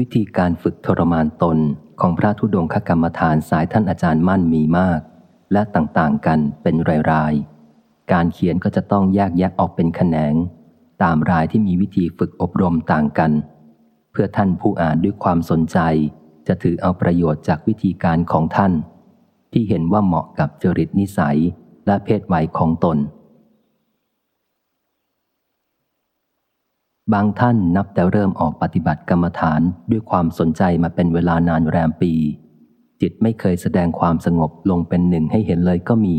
วิธีการฝึกทรมานตนของพระธุดงคกรรมฐานสายท่านอาจารย์มั่นมีมาก และต่างๆกันเป็นรายๆ การเขียนก็จะต้องแยกแยะออกเป็นแขนง ตามรายที่มีวิธีฝึกอบรมต่างกัน เพื่อท่านผู้อ่านด้วยความสนใจ จะถือเอาประโยชน์จากวิธีการของท่าน ที่เห็นว่าเหมาะกับจริตนิสัยและเพศวัยของตน บางท่านนับแต่เริ่มออกปฏิบัติกรรมฐานด้วยความสนใจมาเป็นเวลานานแรมปี จิตไม่เคยแสดงความสงบลงเป็นหนึ่งให้เห็นเลยก็มี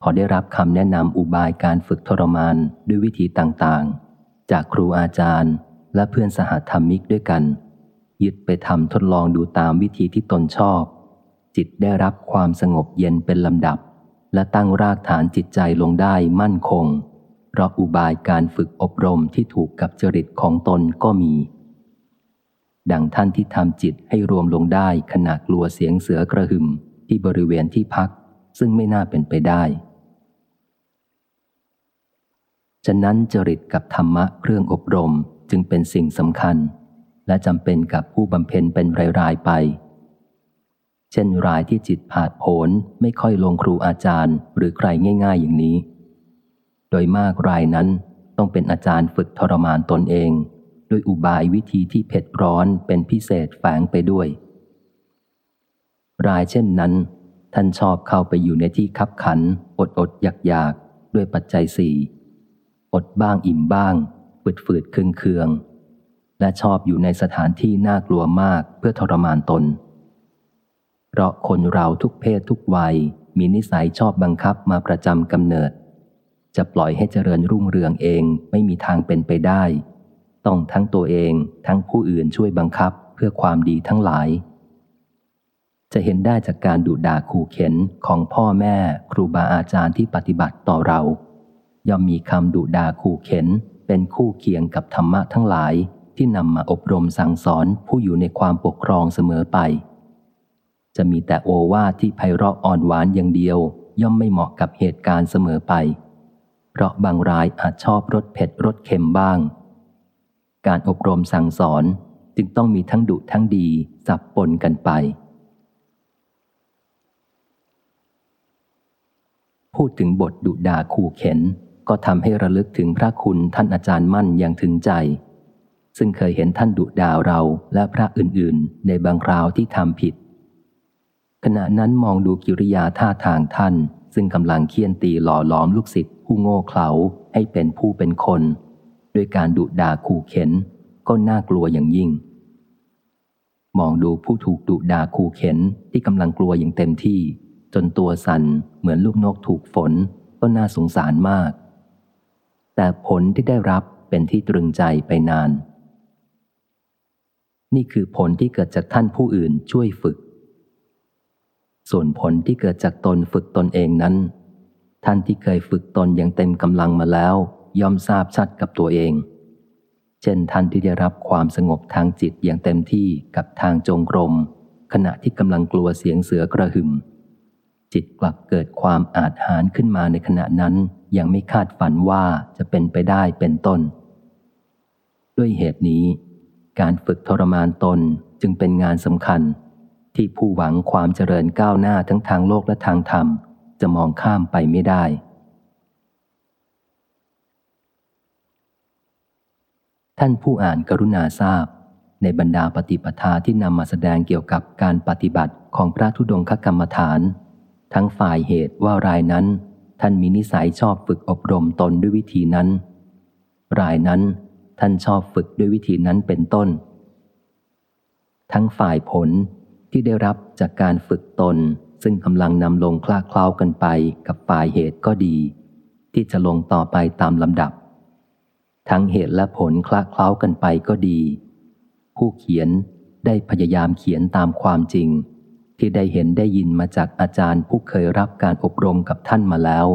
พอได้รับคำแนะนำอุบายการฝึกทรมานด้วยวิธีต่างๆ จากครูอาจารย์ และเพื่อนสหธรรมิกด้วยกัน ยึดไปทำทดลองดูตามวิธีที่ตนชอบ จิตได้รับความสงบเย็นเป็นลำดับ และตั้งรากฐานจิตใจลงได้มั่นคง เพราะอุบายการฝึกอบรมที่ถูกกับจริตของตนก็มี ดังท่านที่ทำจิตให้รวมลงได้ขณะกลัวเสียงเสือกระหึ่มที่บริเวณที่พัก ซึ่งไม่น่าเป็นไปได้ฉะนั้นจริตกับธรรมะเครื่องอบรมจึงเป็นสิ่งสำคัญ และจำเป็นกับผู้บำเพ็ญเป็นรายๆไป เช่นรายที่จิตผาดโผนไม่ค่อยลงครูอาจารย์หรือใครง่าย ๆ อย่างนี้ ดยมากรายนั้นต้องเป็นอาจารย์ฝึกทรมานตนเอง ด้วยอุบายวิธีที่เผ็ดร้อนเป็นพิเศษแฝงไปด้วย รายเช่นนั้น ท่านชอบเข้าไปอยู่ในที่คับขัน อดอดอยากอยากด้วยปัจจัยสี่อดบ้างอิ่มบ้างฝืดฝืดเคืองเคืองและชอบอยู่ในสถานที่น่ากลัวมากเพื่อทรมานตน เพราะคนเราทุกเพศทุกวัยมีนิสัยชอบบังคับมาประจำกำเนิด จะปล่อยให้เจริญรุ่งเรืองเองไม่มีทางเป็นไปได้ ต้องทั้งตัวเองทั้งผู้อื่นช่วยบังคับเพื่อความดีทั้งหลาย จะเห็นได้จากการดุด่าขู่เข็นของพ่อแม่ครูบาอาจารย์ที่ปฏิบัติต่อเรา ย่อมมีคำดุด่าขู่เข็นเป็นคู่เคียงกับธรรมะทั้งหลายที่นำมาอบรมสั่งสอนผู้อยู่ในความปกครองเสมอไป จะมีแต่โอวาทที่ไพเราะอ่อนหวานอย่างเดียว ย่อมไม่เหมาะกับเหตุการณ์เสมอไป เพราะบางรายอาจชอบรสเผ็ดรสเค็มบ้าง การอบรมสั่งสอนจึงต้องมีทั้งดุทั้งดีสับปนกันไป พูดถึงบทดุดาขู่เข็น ก็ทำให้ระลึกถึงพระคุณท่านอาจารย์มั่นอย่างถึงใจ ซึ่งเคยเห็นท่านดุดาเราและพระอื่นๆ ในบางคราวที่ทำผิด ขณะนั้นมองดูกิริยาท่าทางท่าน ซึ่งกำลังเคี่ยนตีหล่อล้อมลูกศิษย์ ผู้โง่เขลาให้เป็นผู้เป็นคน ด้วยการดุด่าขู่เข็น ก็น่ากลัวอย่างยิ่ง มองดูผู้ถูกดุด่าขู่เข็นที่กำลังกลัวอย่างเต็มที่ จนตัวสั่นเหมือนลูกนกถูกฝน ก็น่าสงสารมาก แต่ผลที่ได้รับเป็นที่ตรึงใจไปนาน นี่คือผลที่เกิดจากท่านผู้อื่นช่วยฝึก ส่วนผลที่เกิดจากตนฝึกตนเองนั้น ท่านที่เคยฝึกตนอย่างเต็มกำลังมาแล้ว ย่อมทราบชัดกับตัวเอง เช่นท่านที่ได้รับความสงบทางจิตอย่างเต็มที่กับทางจงกรม ขณะที่กำลังกลัวเสียงเสือกระหึ่ม จิตกลับเกิดความอาจหารขึ้นมาในขณะนั้นยังไม่คาดฝันว่าจะเป็นไปได้เป็นต้น ด้วยเหตุนี้ การฝึกทรมานตนจึงเป็นงานสำคัญ ที่ผู้หวังความเจริญก้าวหน้าทั้งทางโลกและทางธรรม จะมองข้ามไปไม่ได้ ท่านผู้อ่านกรุณาทราบ ในบรรดาปฏิปทาที่นำมาแสดงเกี่ยวกับการปฏิบัติของพระธุดงคกรรมฐาน ทั้งฝ่ายเหตุว่ารายนั้น ท่านมีนิสัยชอบฝึกอบรมตนด้วยวิธีนั้น รายนั้นท่านชอบฝึกด้วยวิธีนั้นเป็นต้น ทั้งฝ่ายผลที่ได้รับจากการฝึกตน ซึ่งกำลังนำลงคลาเคล้ากันไปกับฝ่ายเหตุก็ดี ที่จะลงต่อไปตามลำดับ ทั้งเหตุและผลคลาเคล้ากันไปก็ดี ผู้เขียนได้พยายามเขียนตามความจริง ที่ได้เห็นได้ยินมาจากอาจารย์ผู้เคยรับการอบรมกับท่านมาแล้ว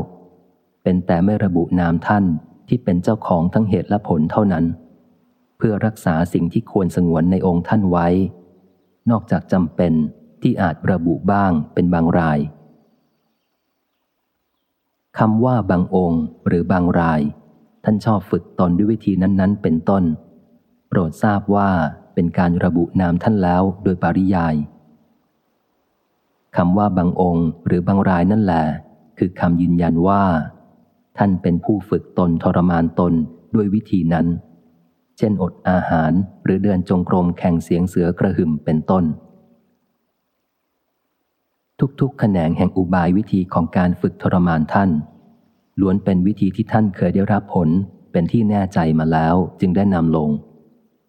เป็นแต่ไม่ระบุนามท่านที่เป็นเจ้าของทั้งเหตุและผลเท่านั้น เพื่อรักษาสิ่งที่ควรสงวนในองค์ท่านไว้ นอกจากจำเป็น ที่อาจระบุบ้างเป็นบางรายคำว่าบางองค์หรือบางราย ท่านชอบฝึกตนด้วยวิธีนั้น ๆ เป็นต้น โปรดทราบว่าเป็นการระบุนามท่านแล้วโดยปริยายคำว่าบางองค์หรือบางรายนั่นแหละคือคำยืนยันว่า ท่านเป็นผู้ฝึกตนทรมานตนด้วยวิธีนั้น เช่นอดอาหารหรือเดินจงกรมแข่งเสียงเสือกระหึ่มเป็นต้น ทุกๆ แขนงแห่งอุบายวิธีของการฝึกทรมานท่าน ล้วนเป็นวิธีที่ท่านเคยได้รับผลเป็นที่แน่ใจมาแล้วจึงได้นำลง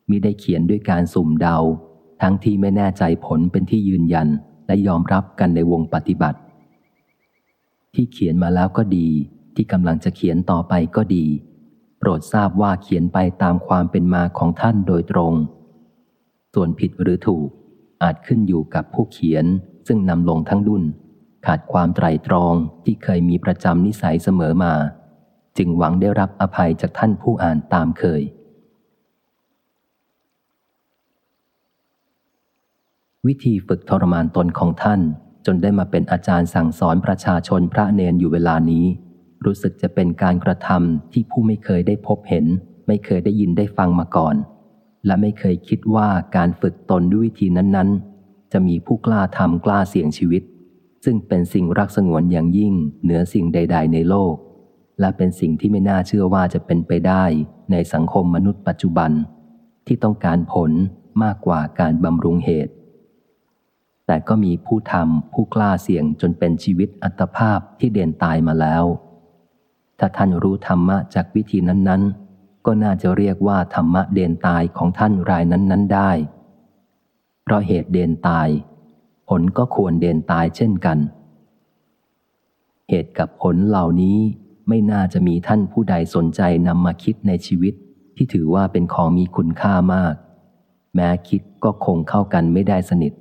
มิได้เขียนด้วยการสุ่มเดา ทั้งที่ไม่แน่ใจผลเป็นที่ยืนยันและยอมรับกันในวงปฏิบัติ ที่เขียนมาแล้วก็ดี ที่กำลังจะเขียนต่อไปก็ดี โปรดทราบว่าเขียนไปตามความเป็นมาของท่านโดยตรง ส่วนผิดหรือถูกอาจขึ้นอยู่กับผู้เขียน ซึ่งนำลงทั้งดุนขาดความไตรตรองที่เคยมีประจำนิสัยเสมอมา จึงหวังได้รับอภัยจากท่านผู้อ่านตามเคย วิธีฝึกทรมานตนของท่าน จนได้มาเป็นอาจารย์สั่งสอนประชาชนพระเนนอยู่เวลานี้ รู้สึกจะเป็นการกระทำที่ผู้ไม่เคยได้พบเห็น ไม่เคยได้ยินได้ฟังมาก่อน และไม่เคยคิดว่าการฝึกตนด้วยวิธีนั้นๆ จะมีผู้กล้าทำกล้าเสี่ยงชีวิต ซึ่งเป็นสิ่งรักสงวนอย่างยิ่งเหนือสิ่งใด ๆ ในโลก และเป็นสิ่งที่ไม่น่าเชื่อว่าจะเป็นไปได้ในสังคมมนุษย์ปัจจุบัน ที่ต้องการผลมากกว่าการบำรุงเหตุ แต่ก็มีผู้ทำผู้กล้าเสี่ยงจนเป็นชีวิตอัตภาพที่เด่นตายมาแล้ว ถ้าท่านรู้ธรรมะจากวิธีนั้น ๆ ก็น่าจะเรียกว่าธรรมะเด่นตายของท่านรายนั้น ๆ ได้ เพราะเหตุเดนตาย ผลก็ควรเดนตายเช่นกัน เหตุกับผลเหล่านี้ไม่น่าจะมีท่านผู้ใดสนใจนำมาคิดในชีวิต ที่ถือว่าเป็นของมีคุณค่ามาก แม้คิดก็คงเข้ากันไม่ได้สนิท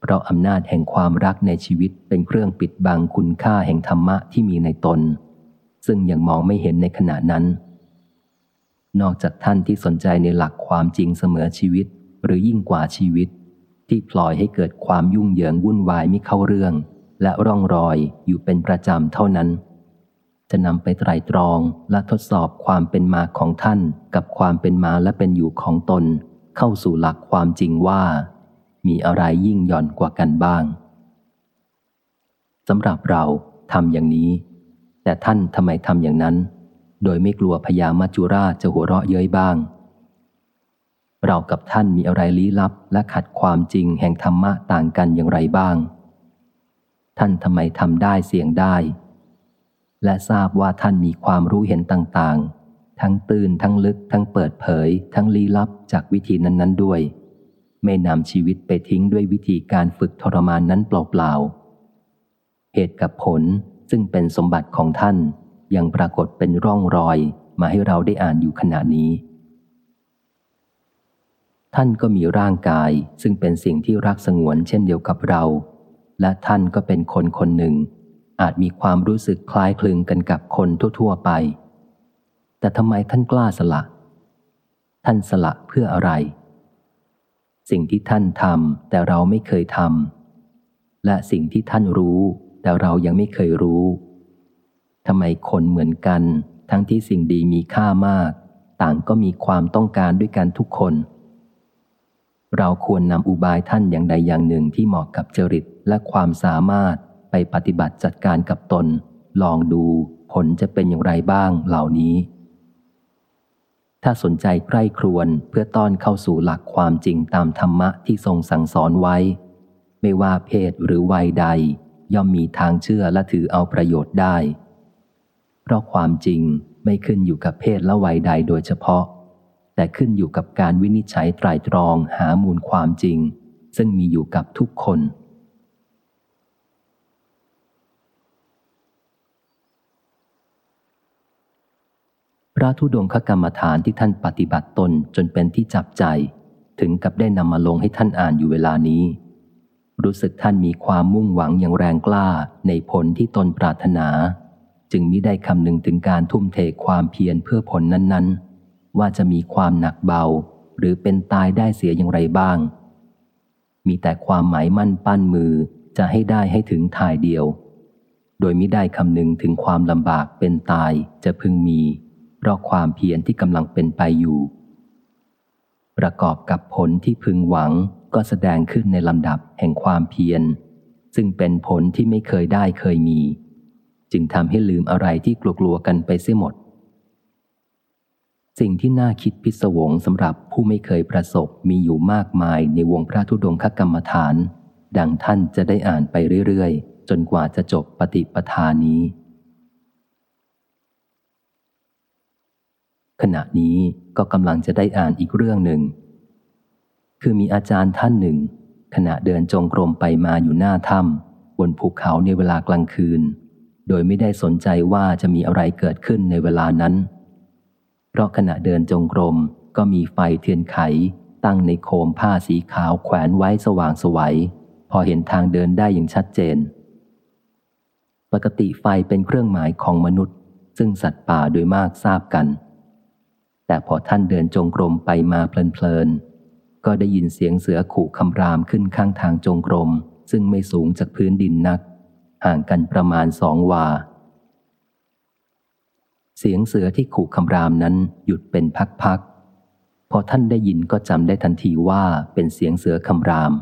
เพราะอำนาจแห่งความรักในชีวิตเป็นเครื่องปิดบังคุณค่าแห่งธรรมะที่มีในตน ซึ่งยังมองไม่เห็นในขณะนั้นนอกจากท่านที่สนใจในหลักความจริงเสมอชีวิต หรือยิ่งกว่าชีวิต ที่ปล่อยให้เกิดความยุ่งเหยิงวุ่นวายไม่เข้าเรื่อง และร่องรอยอยู่เป็นประจำเท่านั้น จะนำไปไตรตรองและทดสอบความเป็นมาของท่าน กับความเป็นมาและเป็นอยู่ของตน เข้าสู่หลักความจริงว่า มีอะไรยิ่งหย่อนกว่ากันบ้างสำหรับเราทำอย่างนี้ แต่ท่านทำไมทำอย่างนั้น โดยไม่กลัวพญามัจจุราชจะหัวเราะเย้ยบ้าง เรากับท่านมีอะไรลี้ลับและขัดความจริงแห่งธรรมะต่างกันอย่างไรบ้าง ท่านทำไมทำได้เสียงได้ และทราบว่าท่านมีความรู้เห็นต่างๆ ทั้งตื่นทั้งลึก ทั้งเปิดเผย ทั้งลี้ลับจากวิธีนั้น ๆ ด้วย ไม่นำชีวิตไปทิ้งด้วยวิธีการฝึกทรมานนั้นเปล่าๆ เหตุกับผลซึ่งเป็นสมบัติของท่านยังปรากฏเป็นร่องรอยมาให้เราได้อ่านอยู่ขณะนี้ ท่านก็มีร่างกายซึ่งเป็นสิ่งที่รักสงวนเช่นเดียวกับเรา และท่านก็เป็นคนคนหนึ่ง อาจมีความรู้สึกคล้ายคลึงกันกับคนทั่ว ๆ ไป แต่ทำไมท่านกล้าสละ ท่านสละเพื่ออะไร สิ่งที่ท่านทำแต่เราไม่เคยทำและสิ่งที่ท่านรู้ แต่เรายังไม่เคยรู้ทำไมคนเหมือนกัน ทั้งที่สิ่งดีมีค่ามาก ต่างก็มีความต้องการด้วยกันทุกคน เราควรนำอุบายท่านอย่างใดอย่างหนึ่งที่เหมาะกับจริตและความสามารถไปปฏิบัติจัดการกับตน ลองดูผลจะเป็นอย่างไรบ้างเหล่านี้ ถ้าสนใจใกล้ครวนเพื่อต้อนเข้าสู่หลักความจริงตามธรรมะที่ทรงสั่งสอนไว้ ไม่ว่าเพศหรือวัยใด ย่อมมีทางเชื่อและถือเอาประโยชน์ได้ เพราะความจริงไม่ขึ้นอยู่กับเพศและวัยใดโดยเฉพาะ แต่ขึ้นอยู่กับการวินิจฉัยไตรตรองหามูลความจริง ซึ่งมีอยู่กับทุกคน พระธุดงคกรรมฐานที่ท่านปฏิบัติตนจนเป็นที่จับใจ ถึงกับได้นำมาลงให้ท่านอ่านอยู่เวลานี้ รู้สึกท่านมีความมุ่งหวังอย่างแรงกล้าในผลที่ตนปรารถนา จึงมิได้คำนึงถึงการทุ่มเทความเพียรเพื่อผลนั้น ๆ ว่าจะมีความหนักเบา หรือเป็นตายได้เสียอย่างไรบ้าง มีแต่ความหมายมั่นปั้นมือจะให้ได้ให้ถึงทายเดียว โดยมิได้คำนึงถึงความลำบากเป็นตายจะพึงมี เพราะความเพียรที่กำลังเป็นไปอยู่ ประกอบกับผลที่พึงหวังก็แสดงขึ้นในลำดับแห่งความเพียร ซึ่งเป็นผลที่ไม่เคยได้เคยมี จึงทำให้ลืมอะไรที่กลัวๆกันไปเสียหมด สิ่งที่น่าคิดพิศวงสำหรับผู้ไม่เคยประสบมีอยู่มากมายในวงพระธุดงคกรรมฐาน ดังท่านจะได้อ่านไปเรื่อยๆ จนกว่าจะจบปฏิปทานี้ ขณะนี้ก็กำลังจะได้อ่านอีกเรื่องหนึ่ง คือมีอาจารย์ท่านหนึ่ง ขณะเดินจงกรมไปมาอยู่หน้าถ้ำบนภูเขาในเวลากลางคืน โดยไม่ได้สนใจว่าจะมีอะไรเกิดขึ้นในเวลานั้น เพราะขณะเดินจงกรมก็มีไฟเทียนไข ตั้งในโคมผ้าสีขาวแขวนไว้สว่างสวัย พอเห็นทางเดินได้อย่างชัดเจน ปกติไฟเป็นเครื่องหมายของมนุษย์ ซึ่งสัตว์ป่าโดยมากทราบกัน แต่พอท่านเดินจงกรมไปมาเพลินๆ ก็ได้ยินเสียงเสือขู่คำรามขึ้นข้างทางจงกรมซึ่งไม่สูงจากพื้นดินนัก ห่างกันประมาณสองวา สียงเสือที่ขู่คำรามนั้นหยุดเป็นพักๆ พอท่านได้ยินก็จำได้ทันทีว่าเป็นเสียงเสือคำราม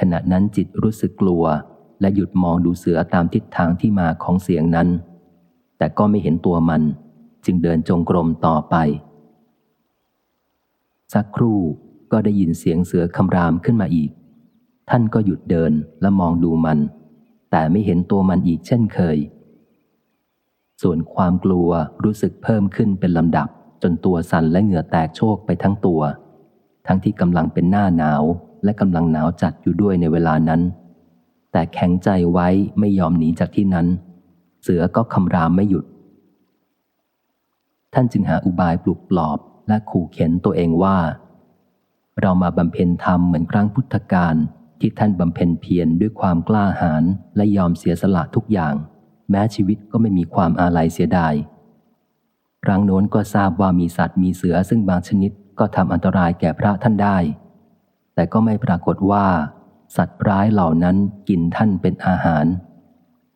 ขณะนั้นจิตรู้สึกกลัว และหยุดมองดูเสือตามทิศทางที่มาของเสียงนั้น แต่ก็ไม่เห็นตัวมัน จึงเดินจงกรมต่อไป สักครู่ก็ได้ยินเสียงเสือคำรามขึ้นมาอีก ท่านก็หยุดเดินและมองดูมัน แต่ไม่เห็นตัวมันอีกเช่นเคย ส่วนความกลัวรู้สึกเพิ่มขึ้นเป็นลำดับ จนตัวสั่นและเหงื่อแตกโชกไปทั้งตัว ทั้งที่กำลังเป็นหน้าหนาวและกำลังหนาวจัดอยู่ด้วยในเวลานั้น แต่แข็งใจไว้ไม่ยอมหนีจากที่นั้น เสือก็คำรามไม่หยุด ท่านจึงหาอุบายปลุกปลอบและขู่เข็นตัวเองว่า เรามาบำเพ็ญธรรมเหมือนครั้งพุทธกาลที่ท่านบำเพ็ญเพียรด้วยความกล้าหาญและยอมเสียสละทุกอย่าง แม้ชีวิตก็ไม่มีความอาลัยเสียดาย ครั้งโน้นก็ทราบว่ามีสัตว์มีเสือซึ่งบางชนิดก็ทำอันตรายแก่พระท่านได้ แต่ก็ไม่ปรากฏว่า สัตว์ร้ายเหล่านั้นกินท่านเป็นอาหาร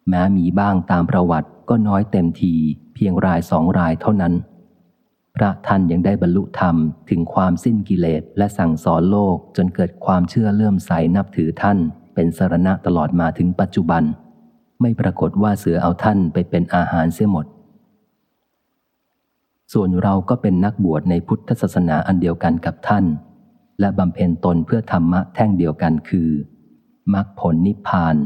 แม้มีบ้างตามประวัติก็น้อยเต็มทีเพียงรายสองรายเท่านั้น พระท่านยังได้บรรลุธรรมถึงความสิ้นกิเลสและสั่งสอนโลกจนเกิดความเชื่อเลื่อมใสนับถือท่านเป็นสรณะตลอดมาถึงปัจจุบัน ไม่ปรากฏว่าเสือเอาท่านไปเป็นอาหารเสียหมด ส่วนเราก็เป็นนักบวชในพุทธศาสนาอันเดียวกันกับท่าน และบำเพ็ญตนเพื่อธรรมะแท่งเดียวกันคือมรรคผลนิพพาน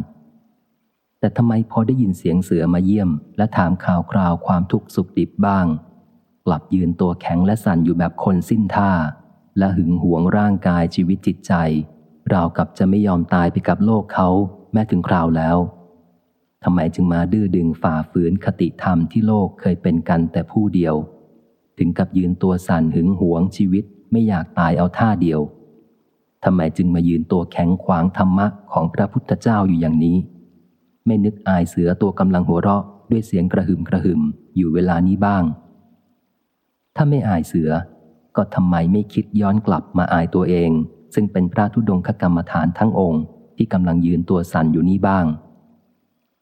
แต่ทำไมพอได้ยินเสียงเสือมาเยี่ยม และถามข่าวคราวความทุกข์สุขดิบบ้าง กลับยืนตัวแข็งและสั่นอยู่แบบคนสิ้นท่า และหึงหวงร่างกายชีวิตจิตใจราวกับจะไม่ยอมตายไปกับโลกเขาแม้ถึงคราวแล้ว ทำไมจึงมาดื้อดึงฝ่าฝืนคติธรรมที่โลกเคยเป็นกันแต่ผู้เดียว ถึงกับยืนตัวสั่นหึงหวงชีวิตไม่อยากตายเอาท่าเดียวทำไมจึงมายืนตัวแข็งขวางธรรมะของพระพุทธเจ้าอยู่อย่างนี้ ไม่นึกอายเสือตัวกำลังหัวเราะด้วยเสียงกระหึ่มกระหึ่มอยู่เวลานี้บ้าง ถ้าไม่อายเสือ ก็ทำไมไม่คิดย้อนกลับมาอายตัวเอง ซึ่งเป็นพระธุดงคกรรมฐานทั้งองค์ที่กำลังยืนตัวสั่นอยู่นี้บ้าง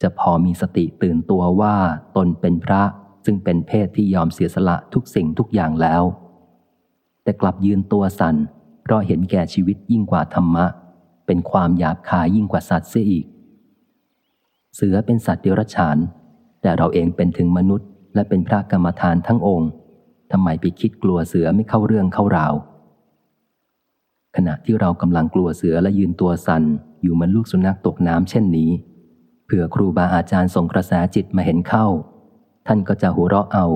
จะพอมีสติตื่นตัวว่าตนเป็นพระซึ่งเป็นเพศที่ยอมเสียสละทุกสิ่งทุกอย่างแล้ว แต่กลับยืนตัวสั่น เพราะเห็นแก่ชีวิตยิ่งกว่าธรรมะ เป็นความหยาบคายยิ่งกว่าสัตว์เสียอีก เสือเป็นสัตว์เดรัจฉาน แต่เราเองเป็นถึงมนุษย์ และเป็นพระกรรมฐานทั้งองค์ทำไมไปคิดกลัวเสือไม่เข้าเรื่องเข้าราว ขณะที่เรากำลังกลัวเสือและยืนตัวสัน่นอยู่เหมือนลูกสุนัขตกน้ำเช่นนี้ เผื่อครูบาอาจารย์ส่งกระแสจิตมาเห็นเข้า ท่านก็จะหัวเราะเอา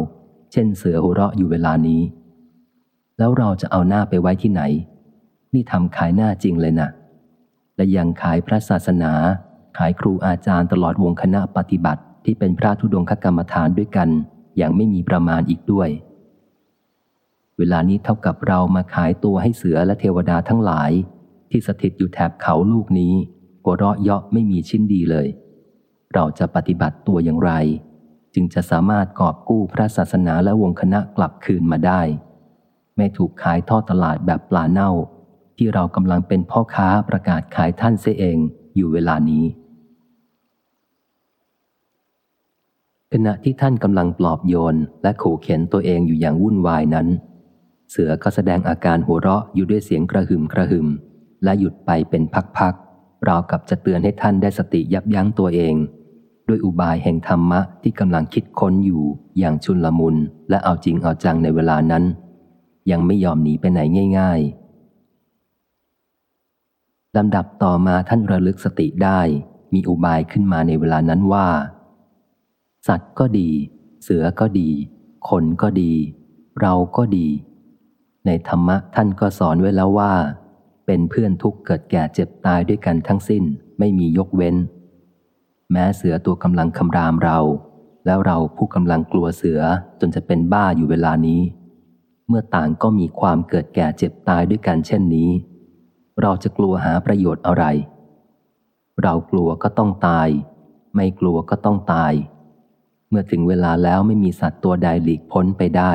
เช่นเสือหัวเราะอยู่เวลานี้ แล้วเราจะเอาหน้าไปไว้ที่ไหน นี่ทำขายหน้าจริงเลยนะและยังขายพระศาสนา ขายครูอาจารย์ตลอดวงคณะปฏิบัติที่เป็นพระธุดงคกรรมฐานด้วยกัน อย่างไม่มีประมาณอีกด้วย เวลานี้เท่ากับเรามาขายตัวให้เสือและเทวดาทั้งหลาย ที่สถิตอยู่แถบเขาลูกนี้หัวเราะเยาะไม่มีชิ้นดีเลย เราจะปฏิบัติตัวอย่างไร จึงจะสามารถกอบกู้พระศาสนาและวงคณะกลับคืนมาได้ ไม่ถูกขายทอดตลาดแบบปลาเน่า ที่เรากำลังเป็นพ่อค้าประกาศขายท่านเสียเองอยู่เวลานี้ ขณะที่ท่านกำลังปลอบโยนและขู่เข็นตัวเองอยู่อย่างวุ่นวายนั้น เสือก็แสดงอาการหัวเราะอยู่ด้วยเสียงกระหึ่มกระหึ่มและหยุดไปเป็นพักๆราวกับจะเตือนให้ท่านได้สติยับยั้งตัวเอง ด้วยอุบายแห่งธรรมะที่กำลังคิดค้นอยู่อย่างชุนลมุนและเอาจริงเอาจังในเวลานั้น ยังไม่ยอมหนีไปไหนง่าย ๆลำดับต่อมาท่านระลึกสติได้มีอุบายขึ้นมาในเวลานั้นว่า สัตว์ก็ดี เสือก็ดี คนก็ดี เราก็ดี ในธรรมะท่านก็สอนไว้แล้วว่า เป็นเพื่อนทุกเกิดแก่เจ็บตายด้วยกันทั้งสิ้นไม่มียกเว้น แม้เสือตัวกำลังคำรามเรา แล้วเราผู้กำลังกลัวเสือจนจะเป็นบ้าอยู่เวลานี้ เมื่อต่างก็มีความเกิดแก่เจ็บตายด้วยกันเช่นนี้ เราจะกลัวหาประโยชน์อะไร เรากลัวก็ต้องตาย ไม่กลัวก็ต้องตาย เมื่อถึงเวลาแล้วไม่มีสัตว์ตัวใดหลีกพ้นไปได้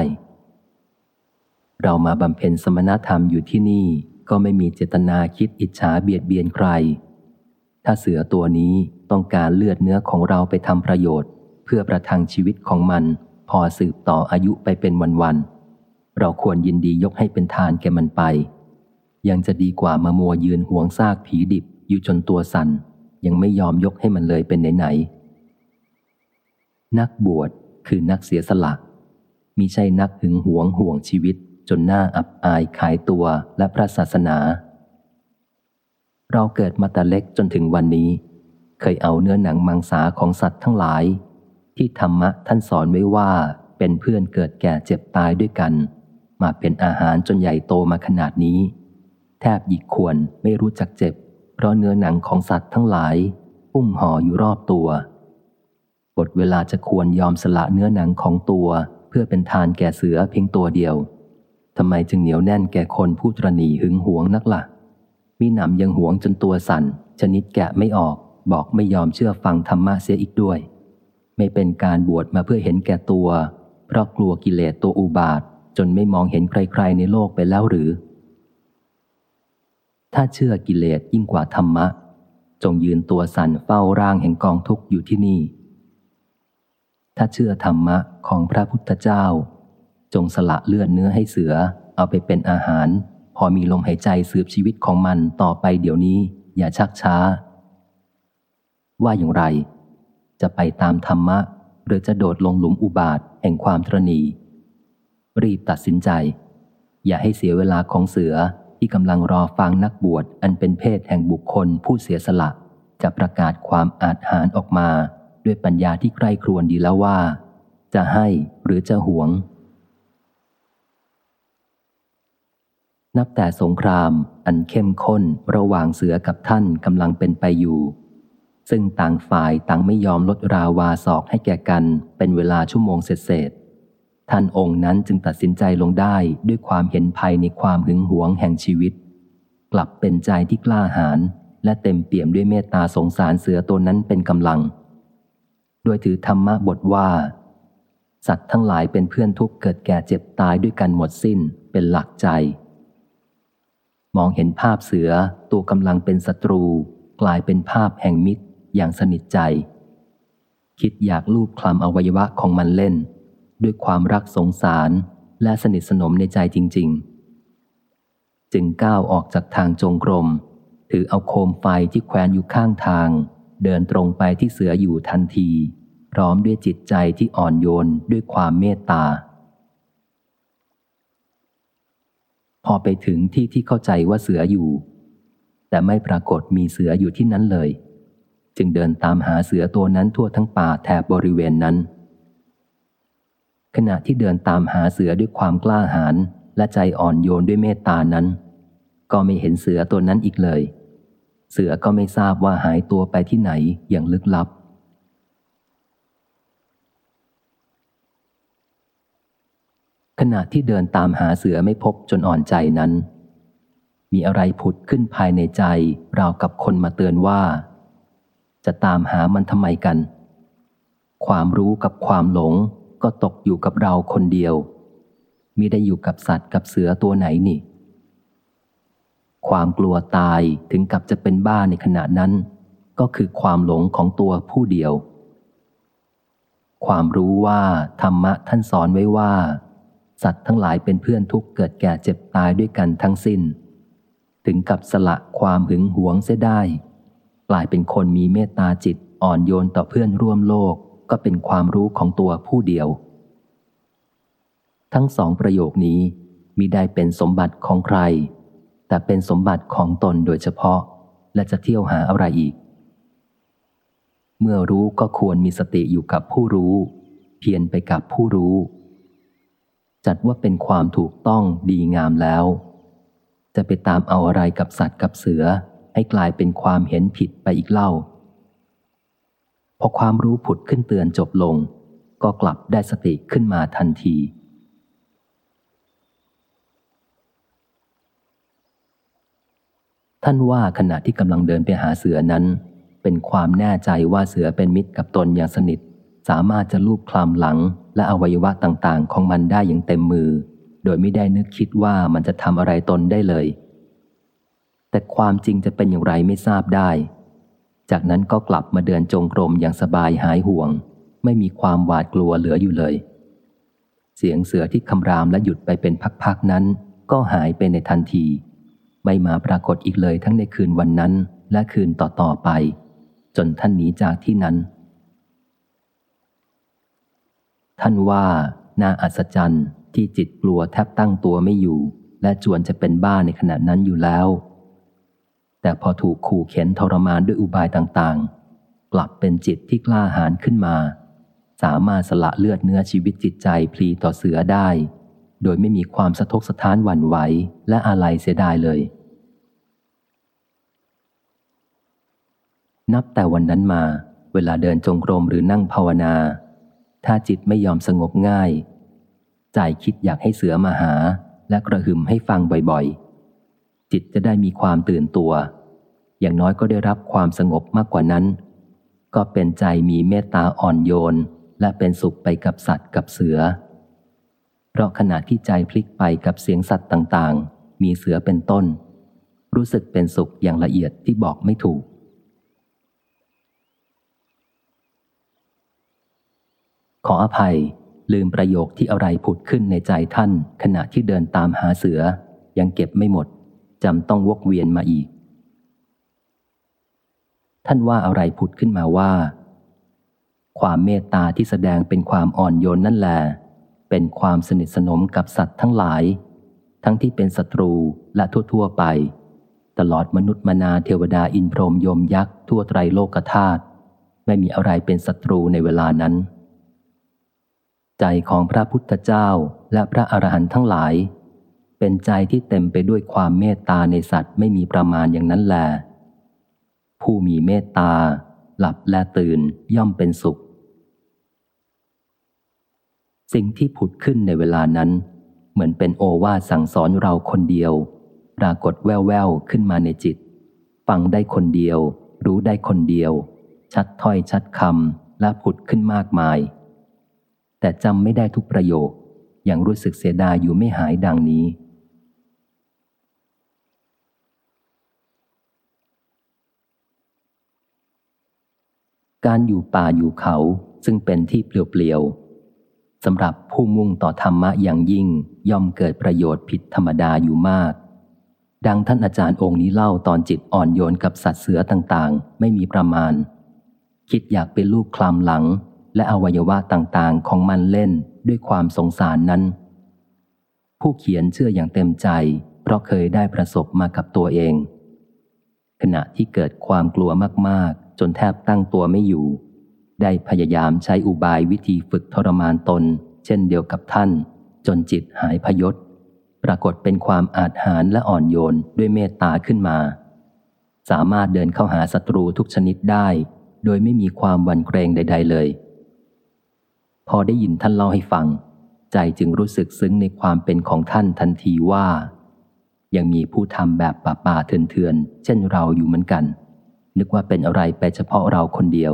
เรามาบำเพ็ญสมณธรรมอยู่ที่นี่ก็ไม่มีเจตนาคิดอิจฉาเบียดเบียนใคร ถ้าเสือตัวนี้ ต้องการเลือดเนื้อของเราไปทำประโยชน์ เพื่อประทังชีวิตของมัน พอสืบต่ออายุไปเป็นวันๆ เราควรยินดียกให้เป็นทานแก่มันไป ยังจะดีกว่ามามัวยืนห่วงซากผีดิบอยู่จนตัวสัน่น ยังไม่ยอมยกให้มันเลยเป็นไหนๆนักบวชคือนักเสียสละมิใช่นักหึงหวงห่วงชีวิต จนหน้าอับอายขายตัวและพระศาสนา เราเกิดมาแต่เล็กจนถึงวันนี้ เคยเอาเนื้อหนังมังสาของสัตว์ทั้งหลาย ที่ธรรมะท่านสอนไว้ว่าเป็นเพื่อนเกิดแก่เจ็บตายด้วยกัน มาเป็นอาหารจนใหญ่โตมาขนาดนี้ แทบหยิกควรไม่รู้จักเจ็บ เพราะเนื้อหนังของสัตว์ทั้งหลายอุ้มห่ออยู่รอบตัวบทเวลาจะควรยอมสละเนื้อหนังของตัว เพื่อเป็นทานแก่เสือเพียงตัวเดียวทำไมจึงเหนียวแน่นแก่คนผู้ตรณีหึงหวงนักละ่ะ มีหนำยังหวงจนตัวสัน่นชนิดแกะไม่ออก บอกไม่ยอมเชื่อฟังธรรมะเสียอีกด้วย ไม่เป็นการบวชมาเพื่อเห็นแก่ตัว เพราะกลัวกิเลสตัวอุบาท จนไม่มองเห็นใครๆในโลกไปแล้วหรือ ถ้าเชื่อกิเลสยิ่งกว่าธรรมะ จงยืนตัวสั่นเฝ้าร่างแห่งกองทุกข์อยู่ที่นี่ ถ้าเชื่อธรรมะของพระพุทธเจ้า จงสละเลือดเนื้อให้เสือ เอาไปเป็นอาหาร พอมีลมหายใจสืบชีวิตของมันต่อไปเดี๋ยวนี้ อย่าชักช้า ว่าอย่างไร จะไปตามธรรมะ หรือจะโดดลงหลุมอุบาทแห่งความตรณี รีบตัดสินใจ อย่าให้เสียเวลาของเสือที่กำลังรอฟังนักบวชอันเป็นเพศแห่งบุคคลผู้เสียสละ จะประกาศความอาจหารออกมา ด้วยปัญญาที่ใกล้ครวนดีแล้วว่า จะให้หรือจะหวง นับแต่สงครามอันเข้มข้นระหว่างเสือกับท่านกำลังเป็นไปอยู่ ซึ่งต่างฝ่ายต่างไม่ยอมลดราวาศอกให้แก่กันเป็นเวลาชั่วโมงเศษท่านองค์นั้นจึงตัดสินใจลงได้ด้วยความเห็นภัยในความหึงหวงแห่งชีวิต กลับเป็นใจที่กล้าหาญและเต็มเปี่ยมด้วยเมตตาสงสารเสือตัวนั้นเป็นกำลัง โดยถือธรรมะบทว่า สัตว์ทั้งหลายเป็นเพื่อนทุกเกิดแก่เจ็บตายด้วยกันหมดสิ้นเป็นหลักใจ มองเห็นภาพเสือตัวกำลังเป็นศัตรู กลายเป็นภาพแห่งมิตร อย่างสนิทใจ คิดอยากลูบคลำอวัยวะของมันเล่น ด้วยความรักสงสารและสนิทสนมในใจจริง ๆ จึงก้าวออกจากทางจงกรม ถือเอาโคมไฟที่แขวนอยู่ข้างทาง เดินตรงไปที่เสืออยู่ทันที พร้อมด้วยจิตใจที่อ่อนโยนด้วยความเมตตา พอไปถึงที่ที่เข้าใจว่าเสืออยู่ แต่ไม่ปรากฏมีเสืออยู่ที่นั้นเลย จึงเดินตามหาเสือตัวนั้นทั่วทั้งป่าแถบบริเวณนั้น ขณะที่เดินตามหาเสือด้วยความกล้าหาญและใจอ่อนโยนด้วยเมตตานั้น ก็ไม่เห็นเสือตัวนั้นอีกเลย เสือก็ไม่ทราบว่าหายตัวไปที่ไหนอย่างลึกลับ ขณะที่เดินตามหาเสือไม่พบจนอ่อนใจนั้นมีอะไรผุดขึ้นภายในใจราวกับคนมาเตือนว่า จะตามหามันทำไมกัน ความรู้กับความหลงก็ตกอยู่กับเราคนเดียวมิได้อยู่กับสัตว์กับเสือตัวไหนนี่ ความกลัวตายถึงกับจะเป็นบ้าในขณะนั้น ก็คือความหลงของตัวผู้เดียว ความรู้ว่าธรรมะท่านสอนไว้ว่า สัตว์ทั้งหลายเป็นเพื่อนทุกเกิดแก่เจ็บตายด้วยกันทั้งสิน้น ถึงกับสละความหึงหวงเสียได้ กลายเป็นคนมีเมตตาจิตอ่อนโยนต่อเพื่อนร่วมโลกก็เป็นความรู้ของตัวผู้เดียว ทั้งสองประโยคนี้มิได้เป็นสมบัติของใคร แต่เป็นสมบัติของตนโดยเฉพาะ และจะเที่ยวหาอะไรอีก เมื่อรู้ก็ควรมีสติอยู่กับผู้รู้ เพียรไปกับผู้รู้ จัดว่าเป็นความถูกต้องดีงามแล้ว จะไปตามเอาอะไรกับสัตว์กับเสือ ให้กลายเป็นความเห็นผิดไปอีกเล่า พอความรู้ผุดขึ้นเตือนจบลง ก็กลับได้สติขึ้นมาทันทีท่านว่าขณะที่กำลังเดินไปหาเสือนั้น เป็นความแน่ใจว่าเสือเป็นมิตรกับตนอย่างสนิท สามารถจะลูบคลำหลังและอวัยวะต่างๆ ของมันได้อย่างเต็มมือ โดยไม่ได้นึกคิดว่ามันจะทำอะไรตนได้เลย แต่ความจริงจะเป็นอย่างไรไม่ทราบได้ จากนั้นก็กลับมาเดินจงกรมอย่างสบายหายห่วง ไม่มีความหวาดกลัวเหลืออยู่เลย เสียงเสือที่คำรามและหยุดไปเป็นพักๆนั้น ก็หายไปในทันที ไม่มาปรากฏอีกเลยทั้งในคืนวันนั้นและคืนต่อๆไป จนท่านหนีจากที่นั้น ท่านว่าน่าอัศจรรย์ที่จิตกลัวแทบตั้งตัวไม่อยู่ และจวนจะเป็นบ้าในขณะนั้นอยู่แล้ว แต่พอถูกขู่เข็นทรมานด้วยอุบายต่างๆ กลับเป็นจิตที่กล้าหาญขึ้นมา สามารถสละเลือดเนื้อชีวิตจิตใจพลีต่อเสือได้ โดยไม่มีความสะทกสะท้านหวั่นไหวและอะไรเสียดายเลย นับแต่วันนั้นมา เวลาเดินจงกรมหรือนั่งภาวนา ถ้าจิตไม่ยอมสงบง่าย ใจคิดอยากให้เสือมาหา และกระหึ่มให้ฟังบ่อยๆ จิตจะได้มีความตื่นตัว อย่างน้อยก็ได้รับความสงบมากกว่านั้น ก็เป็นใจมีเมตตาอ่อนโยน และเป็นสุขไปกับสัตว์กับเสือ เพราะขณะที่ใจพลิกไปกับเสียงสัตว์ต่างๆ มีเสือเป็นต้น รู้สึกเป็นสุขอย่างละเอียดที่บอกไม่ถูก ขออภัยลืมประโยคที่อะไรผุดขึ้นในใจท่าน ขณะที่เดินตามหาเสือยังเก็บไม่หมด จำต้องวกเวียนมาอีก ท่านว่าอะไรผุดขึ้นมาว่า ความเมตตาที่แสดงเป็นความอ่อนโยนนั่นแหละเป็นความสนิทสนมกับสัตว์ทั้งหลาย ทั้งที่เป็นศัตรูและทั่วๆไป ตลอดมนุษย์มนาเทวดาอินพรหมยมยักษ์ทั่วไตรโลกธาตุไม่มีอะไรเป็นศัตรูในเวลานั้น ใจของพระพุทธเจ้าและพระอรหันต์ทั้งหลาย เป็นใจที่เต็มไปด้วยความเมตตาในสัตว์ไม่มีประมาณอย่างนั้นแหละผู้มีเมตตา หลับและตื่นย่อมเป็นสุข สิ่งที่ผุดขึ้นในเวลานั้น เหมือนเป็นโอวาสั่งสอนเราคนเดียว ปรากฏแววแววขึ้นมาในจิต ฟังได้คนเดียว รู้ได้คนเดียว ชัดถ้อยชัดคำและผุดขึ้นมากมาย แต่จำไม่ได้ทุกประโยคยังรู้สึกเสียดายอยู่ไม่หายดังนี้ การอยู่ป่าอยู่เขาซึ่งเป็นที่เปลี่ยวๆสำหรับผู้มุ่งต่อธรรมะอย่างยิ่งย่อมเกิดประโยชน์ผิดธรรมดาอยู่มาก ดังท่านอาจารย์องค์นี้เล่าตอนจิตอ่อนโยนกับสัตว์เสือต่างๆ ไม่มีประมาณ คิดอยากเป็นลูกคลำหลัง และอวัยวะต่างๆ ของมันเล่นด้วยความสงสารนั้น ผู้เขียนเชื่ออย่างเต็มใจ เพราะเคยได้ประสบมากับตัวเอง ขณะที่เกิดความกลัวมากๆ จนแทบตั้งตัวไม่อยู่ ได้พยายามใช้อุบายวิธีฝึกทรมานตน เช่นเดียวกับท่าน จนจิตหายพยศ ปรากฏเป็นความอาจหารและอ่อนโยนด้วยเมตตาขึ้นมา สามารถเดินเข้าหาศัตรูทุกชนิดได้ โดยไม่มีความวันเกรงใด ๆเลย พอได้ยินท่านเล่าให้ฟัง ใจจึงรู้สึกซึ้งในความเป็นของท่านทันทีว่ายังมีผู้ทำแบบป่าป่าเถื่อนๆ เช่นเราอยู่เหมือนกัน นึกว่าเป็นอะไรไปเฉพาะเราคนเดียว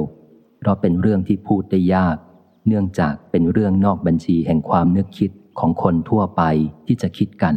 เพราะเป็นเรื่องที่พูดได้ยาก เนื่องจากเป็นเรื่องนอกบัญชีแห่งความนึกคิดของคนทั่วไปที่จะคิดกัน